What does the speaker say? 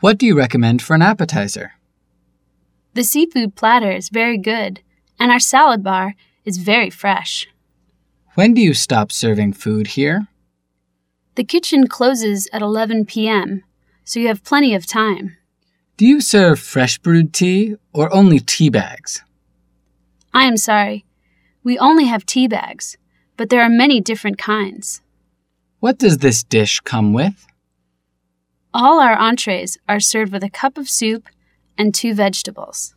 What do you recommend for an appetizer? The seafood platter is very good, and our salad bar is very fresh. When do you stop serving food here? The kitchen closes at 11 p.m., so you have plenty of time. Do you serve fresh brewed tea or only tea bags? I am sorry. We only have tea bags, but there are many different kinds. What does this dish come with? All our entrees are served with a cup of soup and two vegetables.